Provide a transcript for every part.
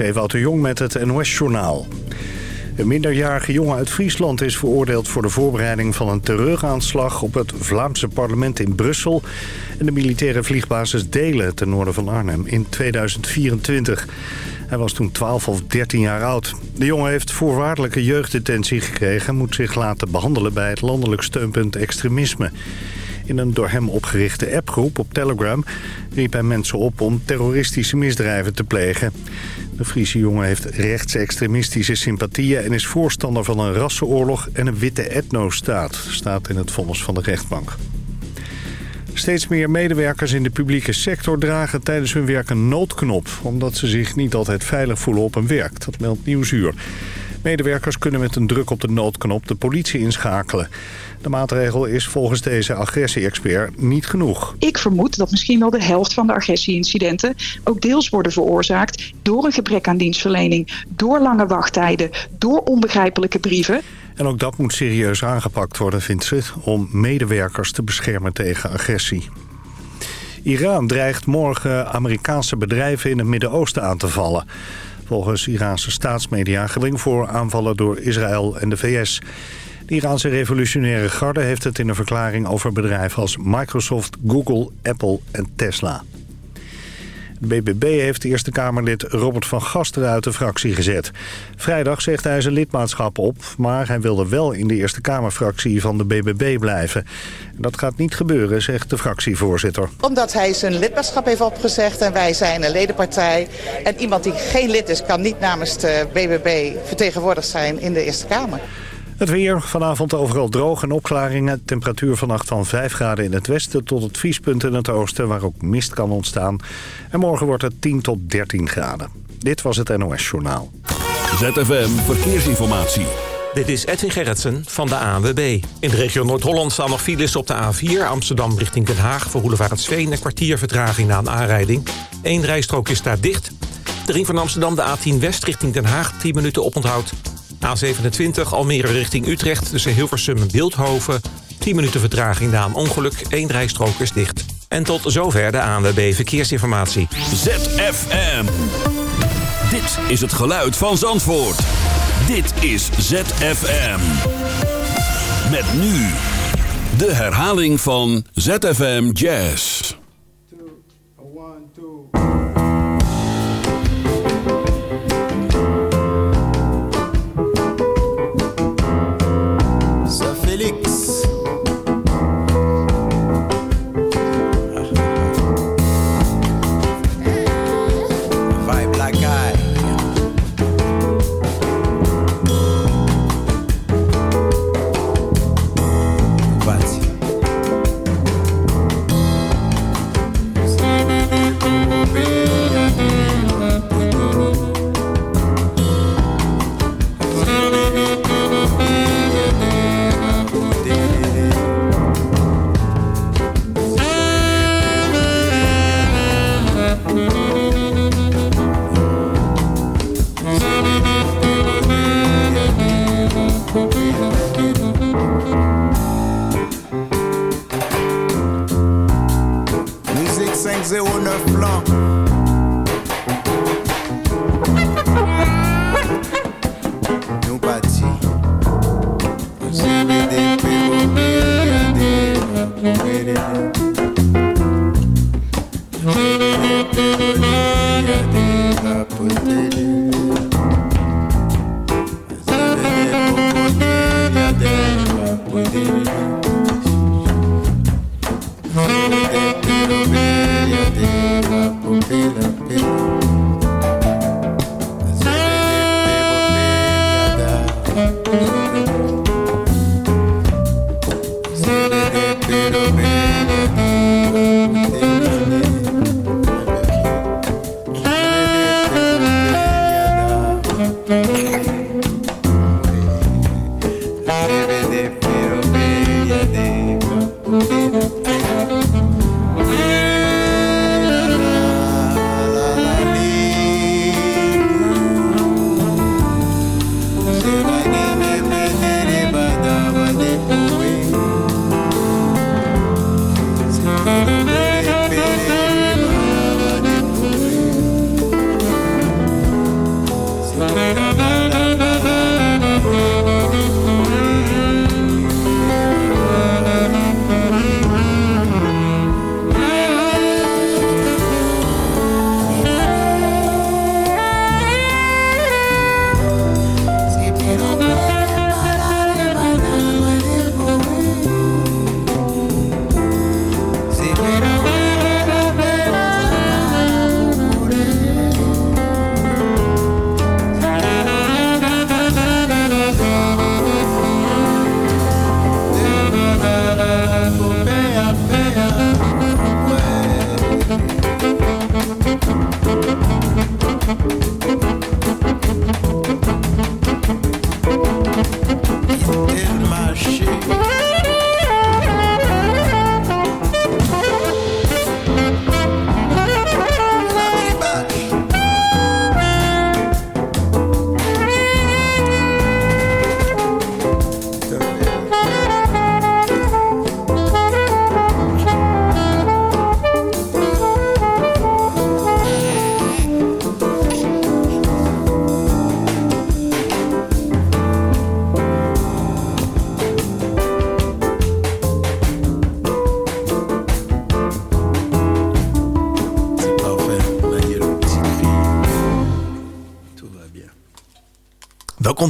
is Ewout de Jong met het NOS-journaal. Een minderjarige jongen uit Friesland is veroordeeld voor de voorbereiding van een terreuraanslag op het Vlaamse parlement in Brussel en de militaire vliegbasis Delen ten noorden van Arnhem in 2024. Hij was toen 12 of 13 jaar oud. De jongen heeft voorwaardelijke jeugddetentie gekregen... en moet zich laten behandelen bij het landelijk steunpunt extremisme. In een door hem opgerichte appgroep op Telegram riep hij mensen op om terroristische misdrijven te plegen. De Friese jongen heeft rechtsextremistische sympathieën en is voorstander van een rassenoorlog en een witte etnostaat, staat in het vonnis van de rechtbank. Steeds meer medewerkers in de publieke sector dragen tijdens hun werk een noodknop... omdat ze zich niet altijd veilig voelen op hun werk. Dat meldt Nieuwsuur. Medewerkers kunnen met een druk op de noodknop de politie inschakelen. De maatregel is volgens deze agressie-expert niet genoeg. Ik vermoed dat misschien wel de helft van de agressieincidenten ook deels worden veroorzaakt door een gebrek aan dienstverlening, door lange wachttijden, door onbegrijpelijke brieven. En ook dat moet serieus aangepakt worden, vindt ze, om medewerkers te beschermen tegen agressie. Iran dreigt morgen Amerikaanse bedrijven in het Midden-Oosten aan te vallen. Volgens Iraanse staatsmedia geling voor aanvallen door Israël en de VS. De Iraanse revolutionaire garde heeft het in een verklaring over bedrijven als Microsoft, Google, Apple en Tesla. BBB heeft de Eerste Kamerlid Robert van Gaster uit de fractie gezet. Vrijdag zegt hij zijn lidmaatschap op, maar hij wilde wel in de Eerste Kamerfractie van de BBB blijven. Dat gaat niet gebeuren, zegt de fractievoorzitter. Omdat hij zijn lidmaatschap heeft opgezegd en wij zijn een ledenpartij. En iemand die geen lid is kan niet namens de BBB vertegenwoordigd zijn in de Eerste Kamer. Het weer, vanavond overal droog en opklaringen. Temperatuur vannacht van 5 graden in het westen tot het vriespunt in het oosten... waar ook mist kan ontstaan. En morgen wordt het 10 tot 13 graden. Dit was het NOS Journaal. ZFM Verkeersinformatie. Dit is Edwin Gerritsen van de ANWB. In de regio Noord-Holland staan nog files op de A4... Amsterdam richting Den Haag voor Sveen een kwartier vertraging na een aanrijding. Eén rijstrook is daar dicht. De ring van Amsterdam, de A10 West richting Den Haag... 10 minuten oponthoud. A27 Almere richting Utrecht tussen Hilversum en Beeldhoven. 10 minuten vertraging na een ongeluk. Eén rijstrook is dicht. En tot zover de ANWB Verkeersinformatie. ZFM. Dit is het geluid van Zandvoort. Dit is ZFM. Met nu de herhaling van ZFM Jazz. Welkom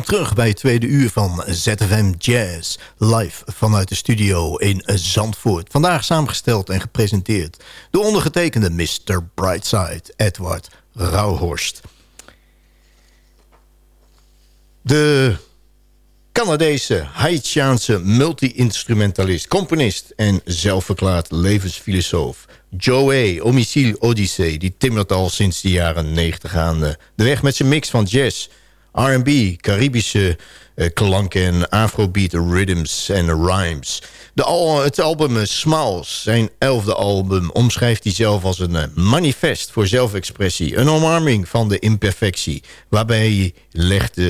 terug bij het tweede uur van ZFM Jazz. Live vanuit de studio in Zandvoort. Vandaag samengesteld en gepresenteerd door ondergetekende Mr. Brightside, Edward Rauhorst. De Canadese, Haitiaanse multi-instrumentalist, componist en zelfverklaard levensfilosoof Joey Omicile Odyssey, die timmert al sinds de jaren 90 aan de weg met zijn mix van jazz R&B, Caribische uh, klanken en afrobeat rhythms en rhymes. De al, het album Smiles, zijn elfde album, omschrijft hij zelf als een eh, manifest voor zelfexpressie. Een omarming van de imperfectie, waarbij hij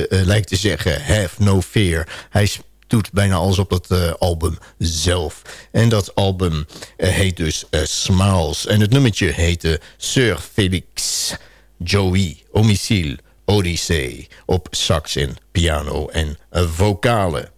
lijkt te zeggen, have no fear. Hij doet bijna alles op dat album zelf. En dat album heet dus Smiles. En het nummertje heette Sir Felix Joey Omicile Odyssee op sax en piano en vocalen.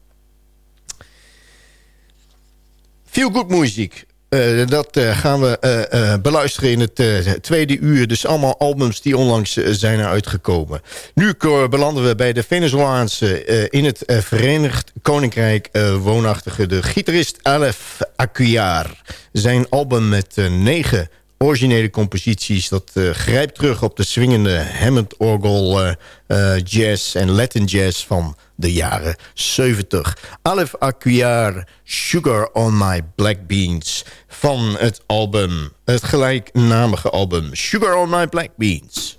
Feel good muziek. Uh, dat uh, gaan we uh, beluisteren in het tweede uur. Dus allemaal albums die onlangs zijn uitgekomen. Nu belanden we bij de Venezolaanse in het Verenigd Koninkrijk woonachtige... de gitarist Alef Acuyar. Zijn album met negen originele composities. Dat uh, grijpt terug op de swingende Hammond-orgel uh, uh, jazz en Latin jazz van de jaren 70. Alef Acuyar, Sugar on My Black Beans van het album, het gelijknamige album Sugar on My Black Beans.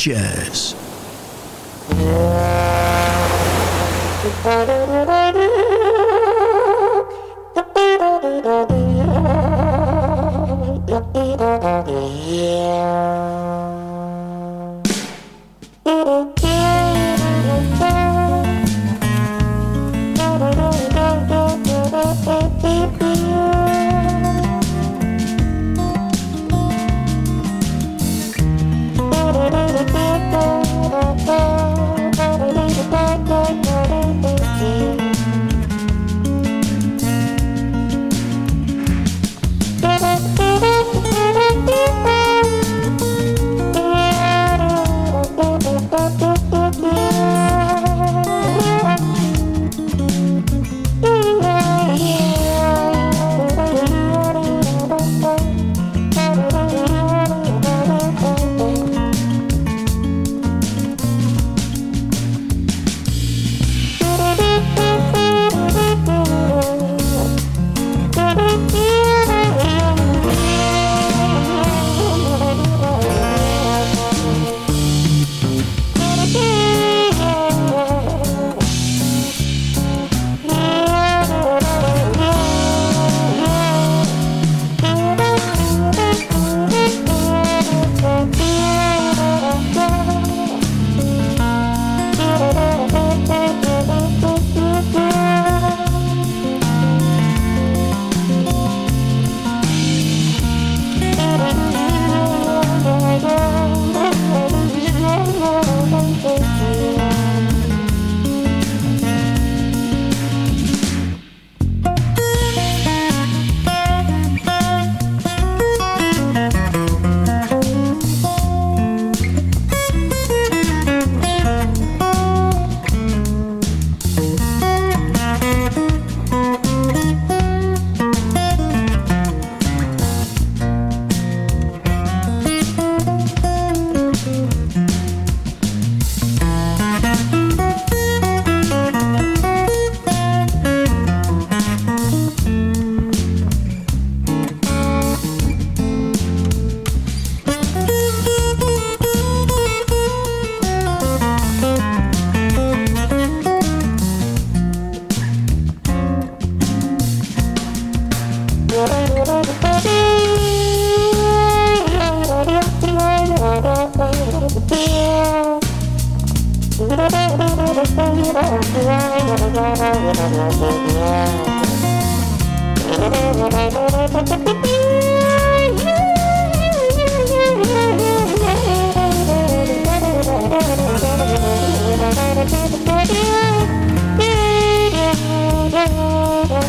Jazz.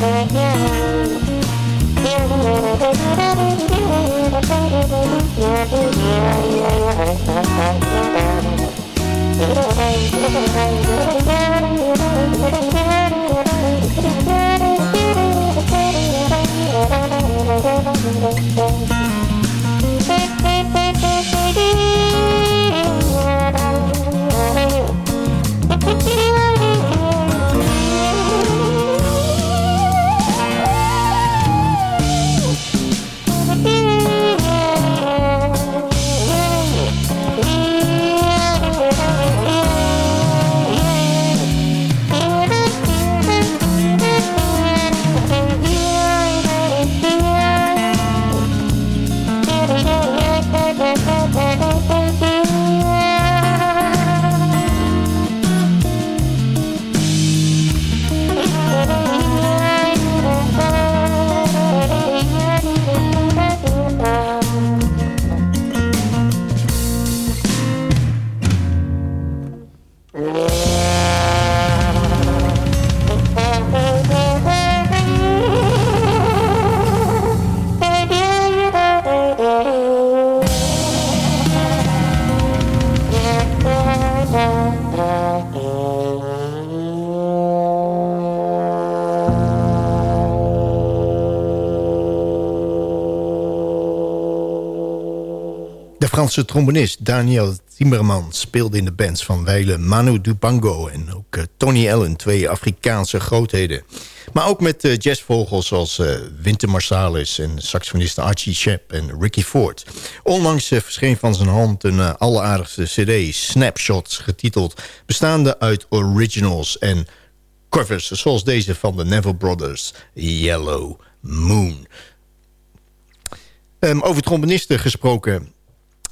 ZFM Jazz. Franse trombonist Daniel Timmerman speelde in de bands van wijlen Manu Dupango en ook eh, Tony Allen, twee Afrikaanse grootheden. Maar ook met uh, jazzvogels zoals uh, Winter Marsalis en saxofonisten Archie Shepp en Ricky Ford. Onlangs verscheen van zijn hand een alleraardigste cd, Snapshots, getiteld... bestaande uit originals en covers zoals deze van de Neville Brothers, Yellow Moon. Um, over trombonisten gesproken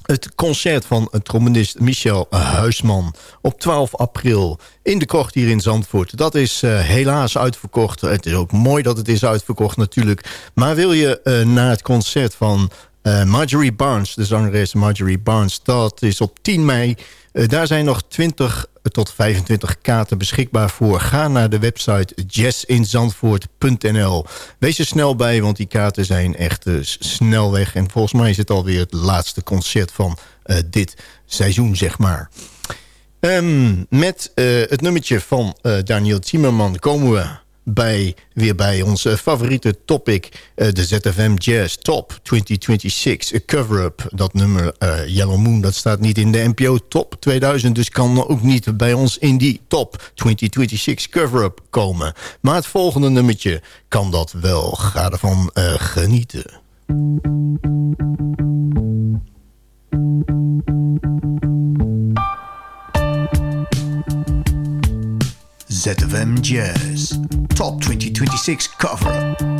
het concert van trombonist Michel Huisman op 12 april in de krocht hier in Zandvoort. Dat is uh, helaas uitverkocht. Het is ook mooi dat het is uitverkocht natuurlijk. Maar wil je uh, naar het concert van uh, Marjorie Barnes, de zangeres Marjorie Barnes... dat is op 10 mei. daar zijn nog 20 tot 25 kaarten beschikbaar voor. Ga naar de website jazzinzandvoort.nl. Wees er snel bij, want die kaarten zijn echt uh, snel weg. En volgens mij is het alweer het laatste concert van dit seizoen, zeg maar. Um, met het nummertje van Daniel Zimmerman komen we bij, weer bij onze favoriete topic. Uh, de ZFM Jazz Top 2026. A cover-up. Dat nummer uh, Yellow Moon, dat staat niet in de NPO Top 2000. Dus kan ook niet bij ons in die Top 2026 cover-up komen. Maar het volgende nummertje kan dat wel. Ga ervan genieten. ZFM Jazz Top 2026 cover.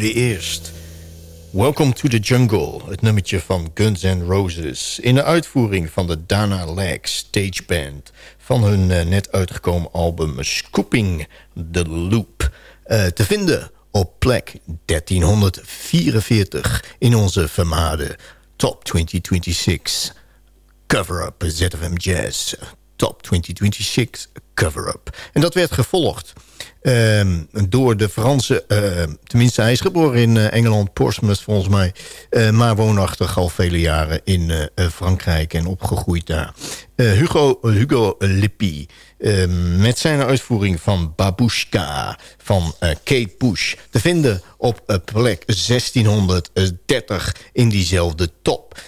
Eerst Welcome to the Jungle, het nummertje van Guns N' Roses... in de uitvoering van de Dana Lag Stage Band... van hun uh, net uitgekomen album Scooping the Loop. Uh, te vinden op plek 1344 in onze vermaarde Top 2026 cover-up ZFM Jazz. Top 2026 cover-up. En dat werd gevolgd Ehm, door de Franse, uh, tenminste hij is geboren in uh, Engeland, Portsmouth volgens mij. Uh, maar woonachtig al vele jaren in Frankrijk en opgegroeid daar. Hugo, Hugo Lippi. Ehm, met zijn uitvoering van Babushka van Kate Bush. Te vinden op plek 1630 in diezelfde top.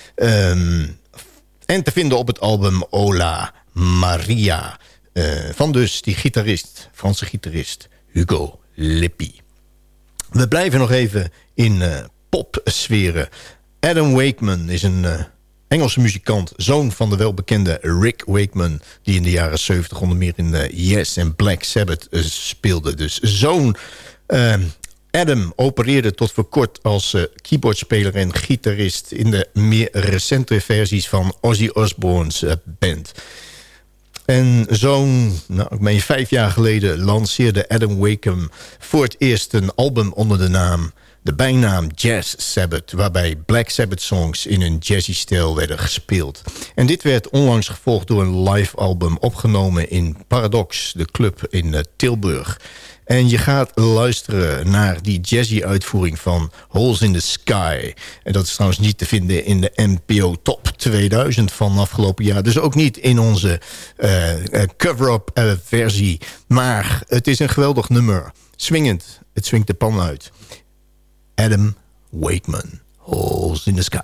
En te vinden op het album Ola Maria. Uh, van dus die gitarist, Franse gitarist Hugo Lippi. We blijven nog even in uh, popsferen. Adam Wakeman is een uh, Engelse muzikant, zoon van de welbekende Rick Wakeman... die in de jaren 70 onder meer in Yes en Black Sabbath speelde. Dus zoon Adam opereerde tot voor kort als keyboardspeler en gitarist... in de meer recente versies van Ozzy Osbourne's band. En zo'n, nou, ik meen vijf jaar geleden... lanceerde Adam Wakeham voor het eerst een album onder de naam... de bijnaam Jazz Sabbath... waarbij Black Sabbath songs in een jazzy stijl werden gespeeld. En dit werd onlangs gevolgd door een live album... opgenomen in Paradox, de club in uh, Tilburg... En je gaat luisteren naar die jazzy uitvoering van Holes in the Sky. En dat is trouwens niet te vinden in de NPO Top 2000 van afgelopen jaar. Dus ook niet in onze uh, cover-up uh, versie. Maar het is een geweldig nummer. Swingend. Het swingt de pan uit. Adam Wakeman. Holes in the Sky.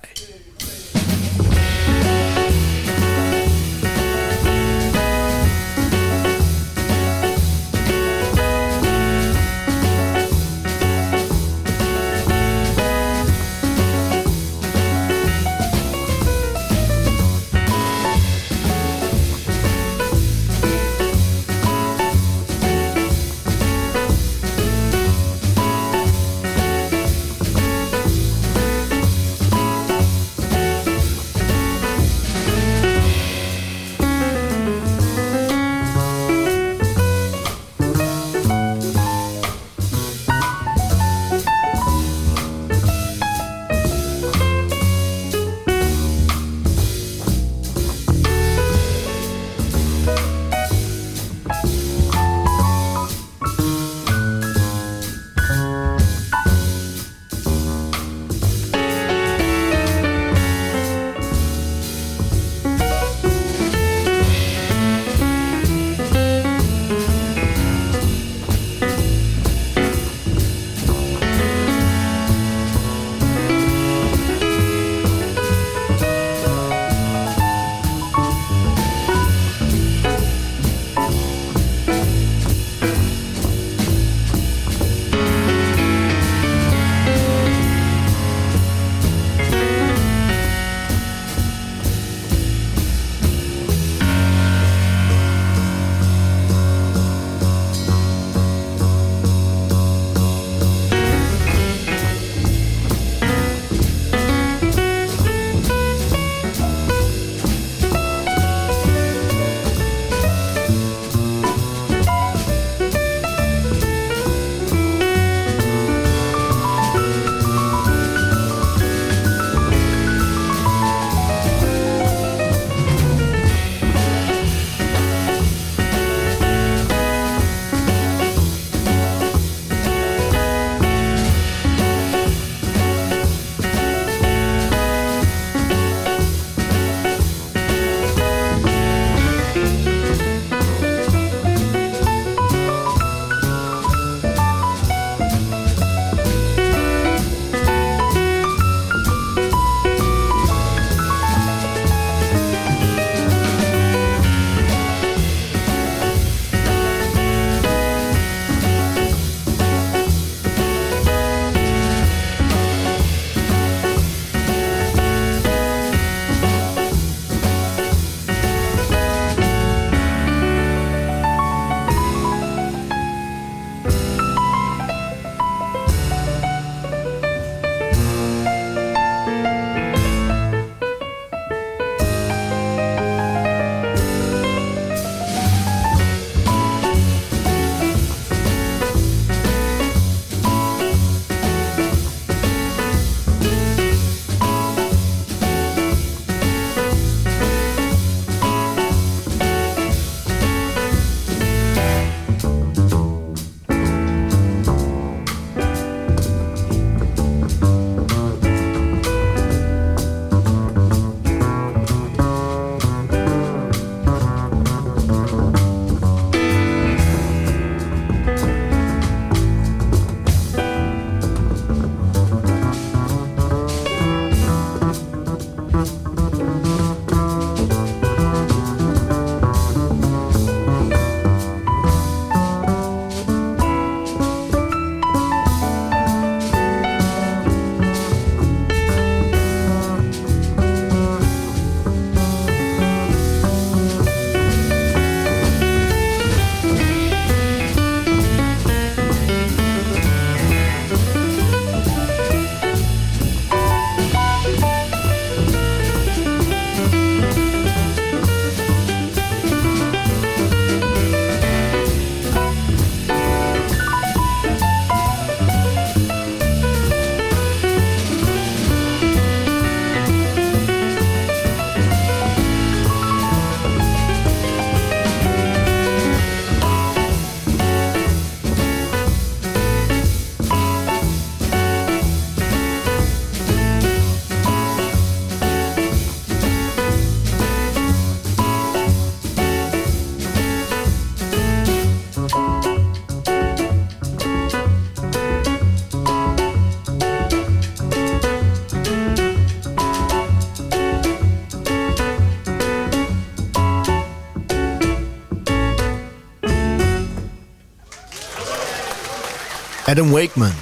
Adam Wakeman.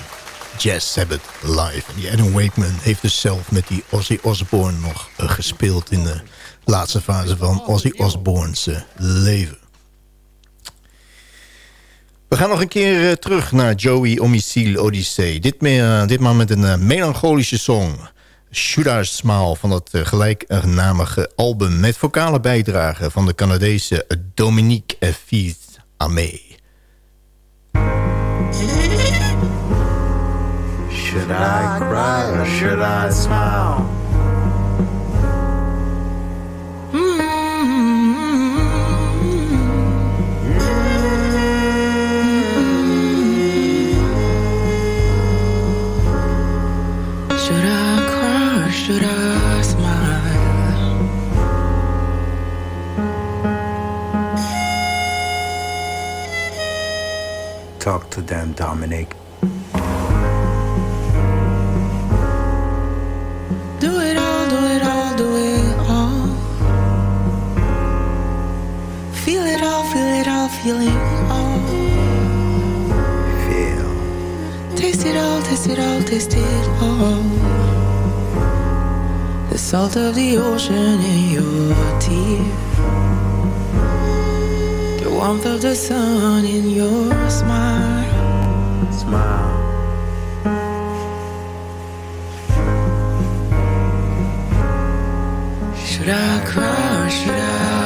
Jazz Sabbath live. En die Adam Wakeman heeft dus zelf met die Ozzy Osbourne nog uh, gespeeld... in de laatste fase van Ozzy Osbourne's uh, leven. We gaan nog een keer uh, terug naar Joey Omicile Odyssey. Dit meer, ditmaal met een melancholische song... Should Smile van het gelijknamige album... met vocale bijdrage van de Canadese Dominique Fils Amé. Should I cry or should I smile? Should I cry or should I smile? Talk to them, Dominic. Feel it all, feel it all, feeling all. Feel. Taste it all, taste it all, taste it all. The salt of the ocean in your tear. The warmth of the sun in your smile. Smile. Should I cry or should I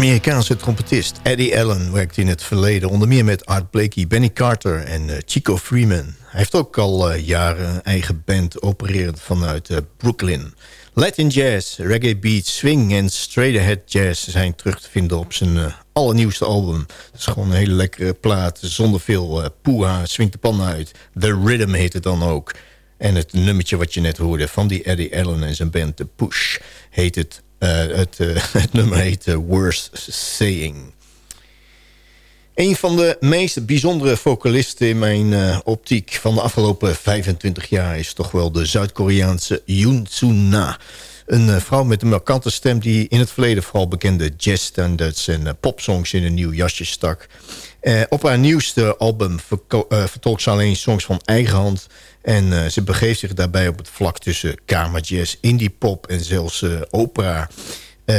Amerikaanse trompetist Eddie Allen werkte in het verleden... onder meer met Art Blakey, Benny Carter en uh, Chico Freeman. Hij heeft ook al uh, jaren eigen band opererend vanuit uh, Brooklyn. Latin jazz, reggae beat, swing en straight ahead jazz... zijn terug te vinden op zijn allernieuwste album. Het is gewoon een hele lekkere plaat zonder veel poeha, swingt de pan uit. The Rhythm heet het dan ook. En het nummertje wat je net hoorde van die Eddie Allen en zijn band The Push... heet het het, uh, het, nummer heet uh, Worst Saying. Een van de meest bijzondere vocalisten in mijn optiek van de afgelopen 25 jaar... is toch wel de Zuid-Koreaanse Yoon Soo-na. Een vrouw met een markante stem die in het verleden vooral bekende jazzstandards en popsongs in een nieuw jasje stak. Op haar nieuwste album vertolkt ze alleen songs van eigen hand... En uh, ze begeeft zich daarbij op het vlak tussen kamerjazz, indie pop en zelfs uh, opera. Uh,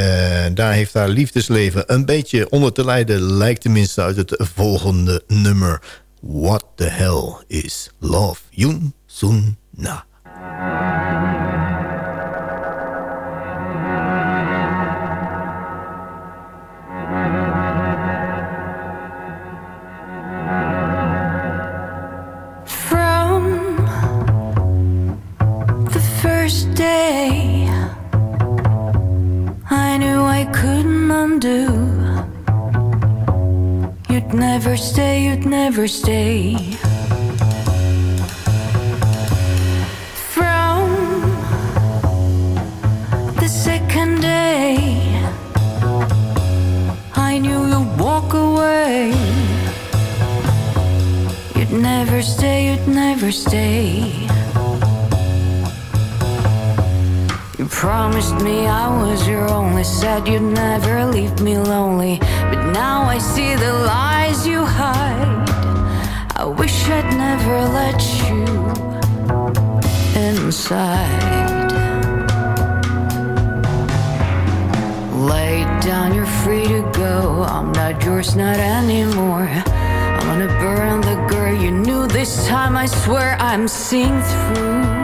daar heeft haar liefdesleven een beetje onder te lijden... lijkt tenminste uit het volgende nummer. What the hell is love? Yoon Sun Na. Undo. You'd never stay, you'd never stay. From the second day, I knew you'd walk away. You'd never stay, you'd never stay. Promised me I was your only Said you'd never leave me lonely. But now I see the lies you hide. I wish I'd never let you inside. Lay down, you're free to go. I'm not yours, not anymore. I'm gonna burn the girl you knew This time I swear I'm seeing through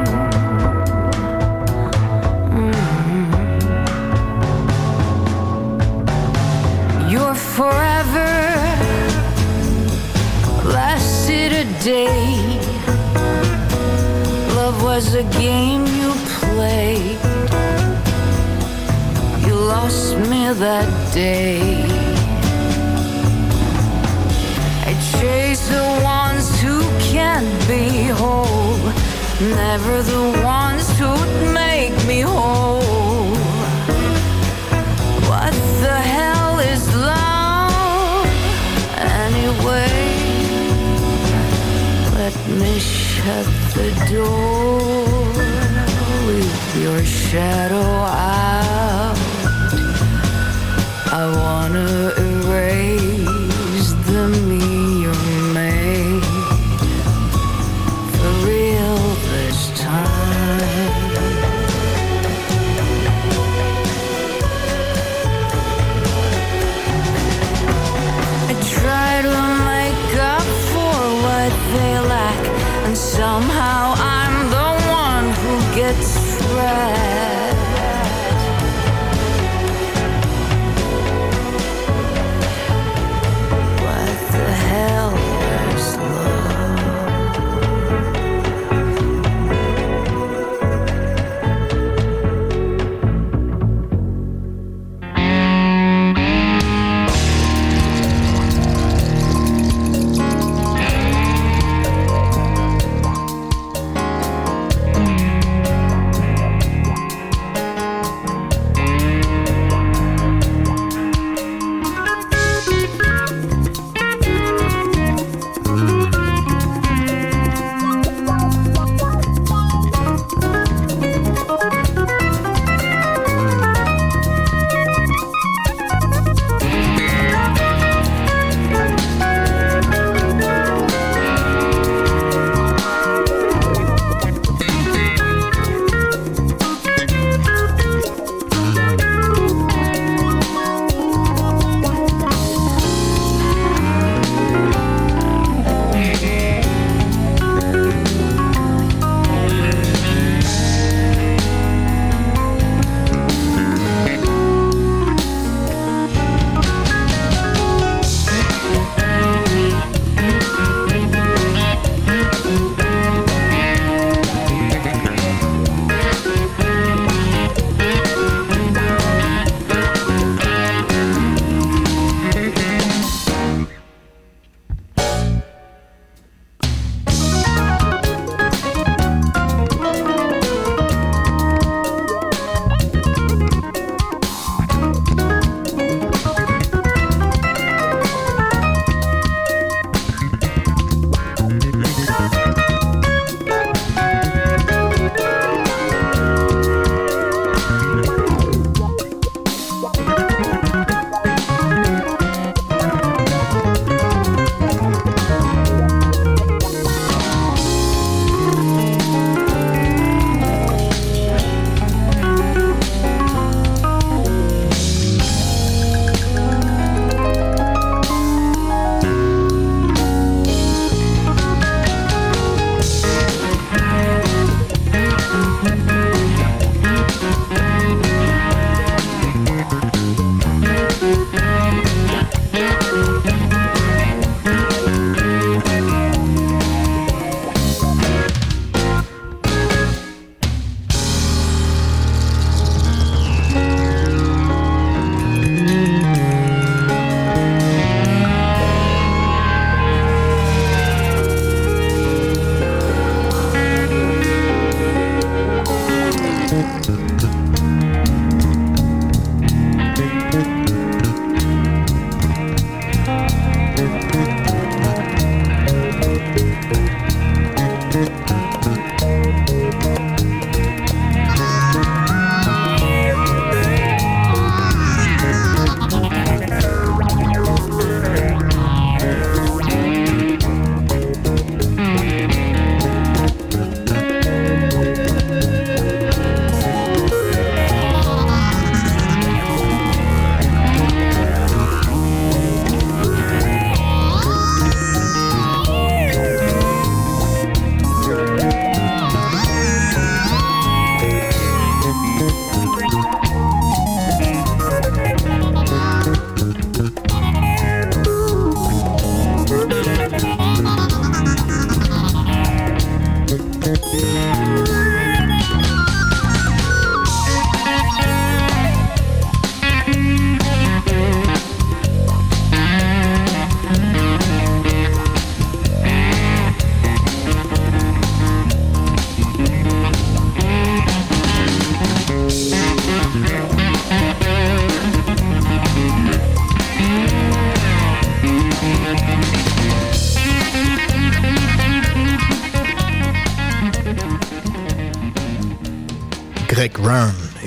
forever lasted a day. Love was a game you played. You lost me that day. I chase the ones who can't be whole, never the ones who'd make me whole. Let me shut the door. Leave your shadow out. I wanna erase somehow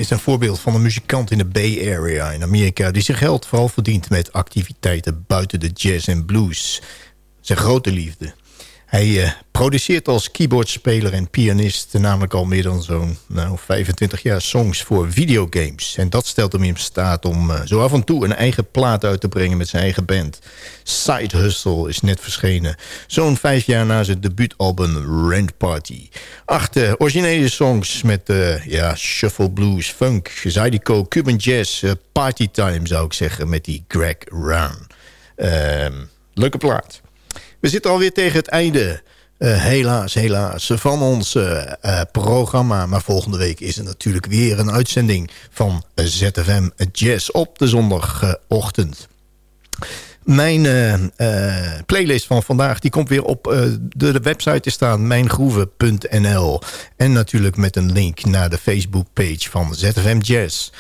is een voorbeeld van een muzikant in de Bay Area in Amerika... die zijn geld vooral verdient met activiteiten buiten de jazz en blues. Zijn grote liefde. Hij uh, produceert als keyboardspeler en pianist... namelijk al meer dan zo'n nou, 25 jaar songs voor videogames. En dat stelt hem in staat om uh, zo af en toe een eigen plaat uit te brengen... met zijn eigen band. Side Hustle is net verschenen. Zo'n vijf jaar na zijn debuutalbum Rent Party. Acht uh, originele songs met ja, shuffle blues, funk, zydeco, Cuban jazz... party time zou ik zeggen met die Greg Round. Ehm, leuke plaat. We zitten alweer tegen het einde. Uh, helaas, helaas, van ons uh, uh, programma. Maar volgende week is er natuurlijk weer een uitzending van ZFM Jazz op de zondagochtend. Mijn playlist van vandaag die komt weer op de, de website te staan, mijngroeven.nl. En natuurlijk met een link naar de Facebook-page van ZFM Jazz.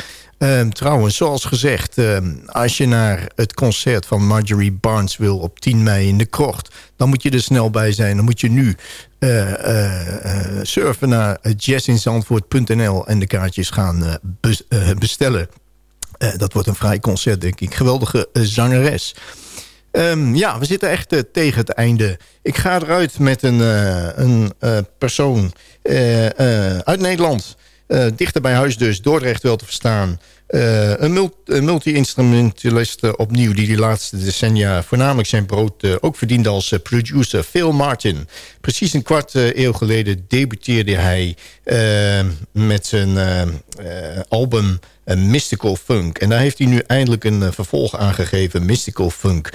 Um, trouwens, zoals gezegd, um, als je naar het concert van Marjorie Barnes wil op 10 mei in de Krocht, dan moet je er snel bij zijn. Dan moet je nu uh, uh, surfen naar jazzinzandvoort.nl en de kaartjes gaan be bestellen. dat wordt een vrij concert, denk ik. Geweldige zangeres. Um, ja, we zitten echt tegen het einde. Ik ga eruit met een, een persoon uit Nederland... Uh, dichter bij huis dus, Dordrecht wel te verstaan. Uh, een, multi-instrumentalist opnieuw... die de laatste decennia voornamelijk zijn brood ook verdiende als producer. Phil Martin. Precies een kwart eeuw geleden debuteerde hij met zijn album Mystical Funk. En daar heeft hij nu eindelijk een vervolg aangegeven. Mystical Funk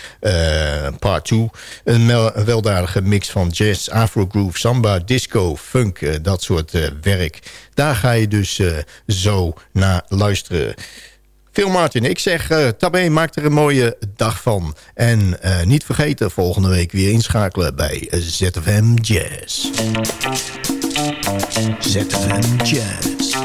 Part 2. Een, een, weldadige mix van jazz, afro-groove, samba, disco, funk. dat soort werk. Daar ga je dus zo naar luisteren. Phil Martin, ik zeg uh, Tabé, maak er een mooie dag van. En niet vergeten, volgende week weer inschakelen bij ZFM Jazz. ZFM Jazz.